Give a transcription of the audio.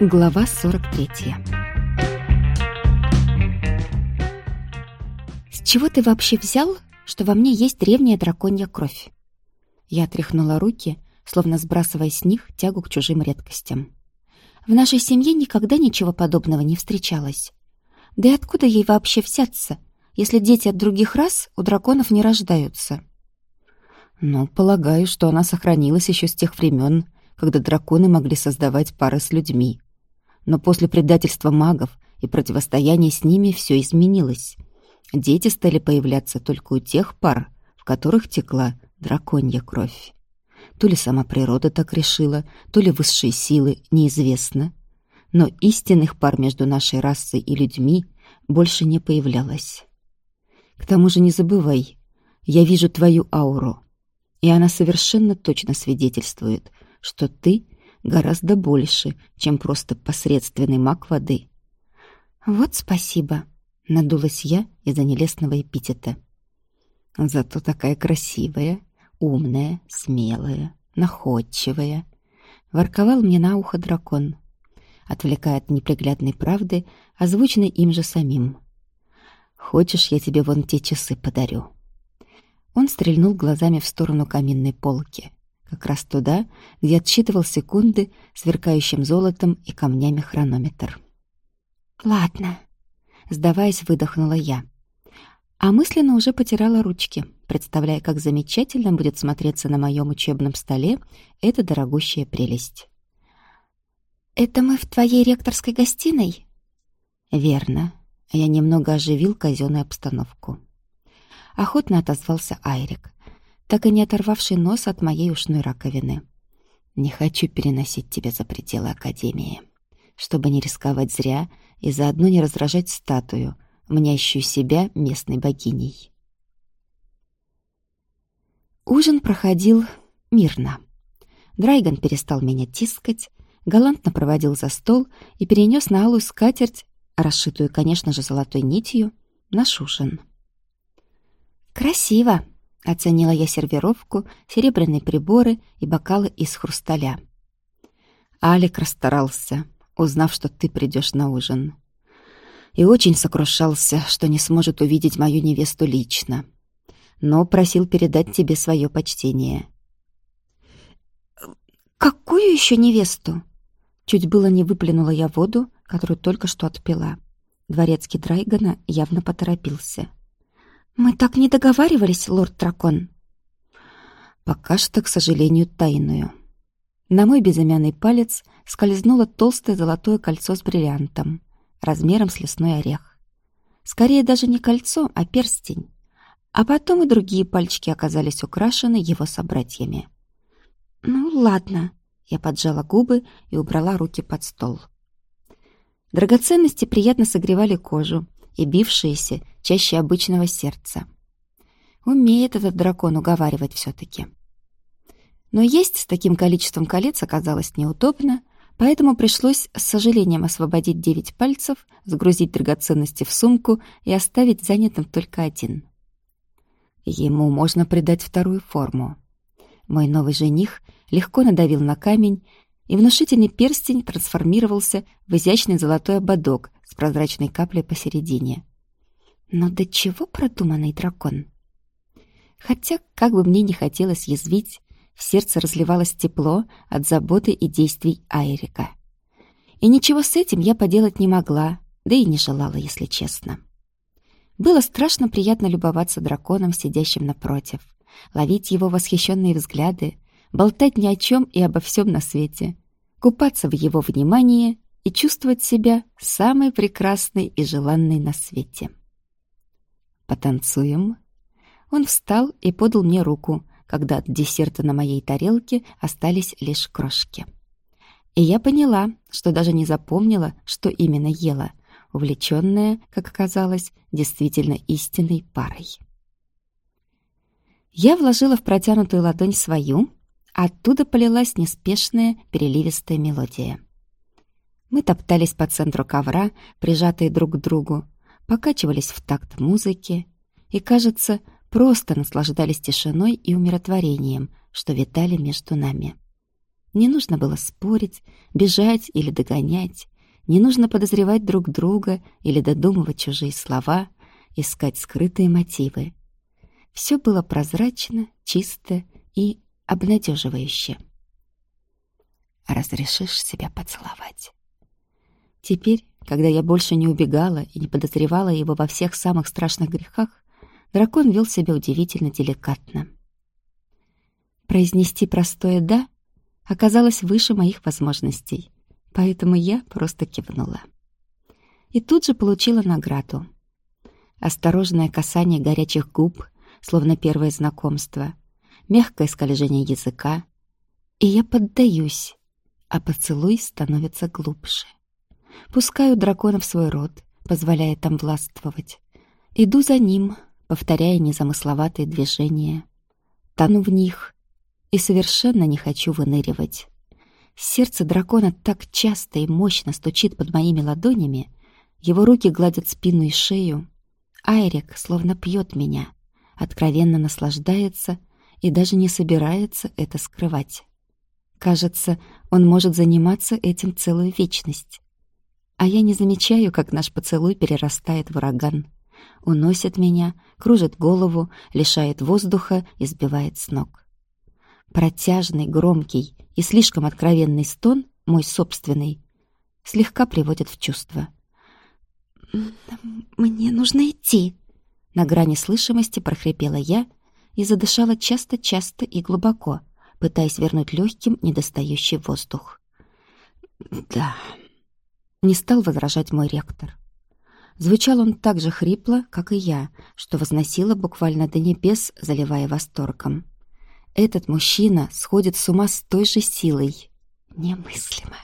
Глава 43 «С чего ты вообще взял, что во мне есть древняя драконья кровь?» Я отряхнула руки, словно сбрасывая с них тягу к чужим редкостям. «В нашей семье никогда ничего подобного не встречалось. Да и откуда ей вообще взяться, если дети от других рас у драконов не рождаются?» «Ну, полагаю, что она сохранилась еще с тех времен, когда драконы могли создавать пары с людьми. Но после предательства магов и противостояния с ними все изменилось. Дети стали появляться только у тех пар, в которых текла драконья кровь. То ли сама природа так решила, то ли высшие силы, неизвестно. Но истинных пар между нашей расой и людьми больше не появлялось. К тому же не забывай, я вижу твою ауру, и она совершенно точно свидетельствует, что ты гораздо больше, чем просто посредственный маг воды. «Вот спасибо», — надулась я из-за нелестного эпитета. «Зато такая красивая, умная, смелая, находчивая», — ворковал мне на ухо дракон, отвлекая от неприглядной правды, озвученной им же самим. «Хочешь, я тебе вон те часы подарю?» Он стрельнул глазами в сторону каминной полки как раз туда, где отсчитывал секунды сверкающим золотом и камнями хронометр. «Ладно», — сдаваясь, выдохнула я. А мысленно уже потирала ручки, представляя, как замечательно будет смотреться на моем учебном столе эта дорогущая прелесть. «Это мы в твоей ректорской гостиной?» «Верно». Я немного оживил казенную обстановку. Охотно отозвался Айрик, так и не оторвавший нос от моей ушной раковины. Не хочу переносить тебя за пределы Академии, чтобы не рисковать зря и заодно не раздражать статую, мнящую себя местной богиней. Ужин проходил мирно. Драйган перестал меня тискать, галантно проводил за стол и перенес на алую скатерть, расшитую, конечно же, золотой нитью, наш ужин. «Красиво!» Оценила я сервировку, серебряные приборы и бокалы из хрусталя. Алик расстарался, узнав, что ты придешь на ужин. И очень сокрушался, что не сможет увидеть мою невесту лично. Но просил передать тебе свое почтение. «Какую еще невесту?» Чуть было не выплюнула я воду, которую только что отпила. Дворецкий Драйгана явно поторопился. «Мы так не договаривались, лорд-дракон?» «Пока что, к сожалению, тайную». На мой безымянный палец скользнуло толстое золотое кольцо с бриллиантом, размером с лесной орех. Скорее даже не кольцо, а перстень. А потом и другие пальчики оказались украшены его собратьями. «Ну, ладно», — я поджала губы и убрала руки под стол. Драгоценности приятно согревали кожу и бившиеся чаще обычного сердца. Умеет этот дракон уговаривать все-таки. Но есть с таким количеством колец оказалось неудобно, поэтому пришлось с сожалением освободить девять пальцев, сгрузить драгоценности в сумку и оставить занятым только один. Ему можно придать вторую форму. Мой новый жених легко надавил на камень, и внушительный перстень трансформировался в изящный золотой ободок с прозрачной каплей посередине. Но до чего продуманный дракон? Хотя, как бы мне не хотелось язвить, в сердце разливалось тепло от заботы и действий Айрика. И ничего с этим я поделать не могла, да и не желала, если честно. Было страшно приятно любоваться драконом, сидящим напротив, ловить его восхищенные взгляды, болтать ни о чем и обо всем на свете, купаться в его внимании и чувствовать себя самой прекрасной и желанной на свете. «Потанцуем?» Он встал и подал мне руку, когда от десерта на моей тарелке остались лишь крошки. И я поняла, что даже не запомнила, что именно ела, увлеченная, как оказалось, действительно истинной парой. Я вложила в протянутую ладонь свою, оттуда полилась неспешная, переливистая мелодия. Мы топтались по центру ковра, прижатые друг к другу, покачивались в такт музыки и, кажется, просто наслаждались тишиной и умиротворением, что витали между нами. Не нужно было спорить, бежать или догонять. Не нужно подозревать друг друга или додумывать чужие слова, искать скрытые мотивы. Все было прозрачно, чисто и обнадеживающе. «Разрешишь себя поцеловать?» Теперь, когда я больше не убегала и не подозревала его во всех самых страшных грехах, дракон вел себя удивительно деликатно. Произнести простое «да» оказалось выше моих возможностей, поэтому я просто кивнула. И тут же получила награду. Осторожное касание горячих губ, словно первое знакомство, мягкое скольжение языка, и я поддаюсь, а поцелуй становится глубже. Пускаю дракона в свой рот, позволяя там властвовать. Иду за ним, повторяя незамысловатые движения. Тону в них и совершенно не хочу выныривать. Сердце дракона так часто и мощно стучит под моими ладонями, его руки гладят спину и шею. Айрик словно пьет меня, откровенно наслаждается и даже не собирается это скрывать. Кажется, он может заниматься этим целую вечность. А я не замечаю, как наш поцелуй перерастает в ураган. Уносит меня, кружит голову, лишает воздуха и сбивает с ног. Протяжный, громкий и слишком откровенный стон, мой собственный, слегка приводит в чувство. «Мне нужно идти», — на грани слышимости прохрипела я и задышала часто-часто и глубоко, пытаясь вернуть легким недостающий воздух. «Да», — не стал возражать мой ректор. Звучал он так же хрипло, как и я, что возносило буквально до небес, заливая восторгом. Этот мужчина сходит с ума с той же силой. Немыслимо.